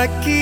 aquí.